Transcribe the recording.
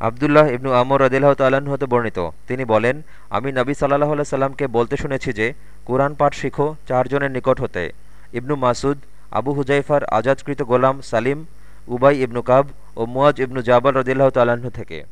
আবদুল্লাহ ইবনু আমর রদিল্লাহ তাল্লাহ্ন হতে বর্ণিত। তিনি বলেন, আমি নবী সাল্লাহ আল্লাহ সাল্লামকে বলতে শুনেছি যে, কোরআন পাঠ শিখো চারজনের নিকট হতে। ইবনু মাসুদ, আবু হুজাইফার আজাদকৃত গোলাম সালিম, উবাই ইবনু কাব ও মুয়াজ ইবনু জাবাল রদিল্লাহ তাল্লাহ্ন থেকে।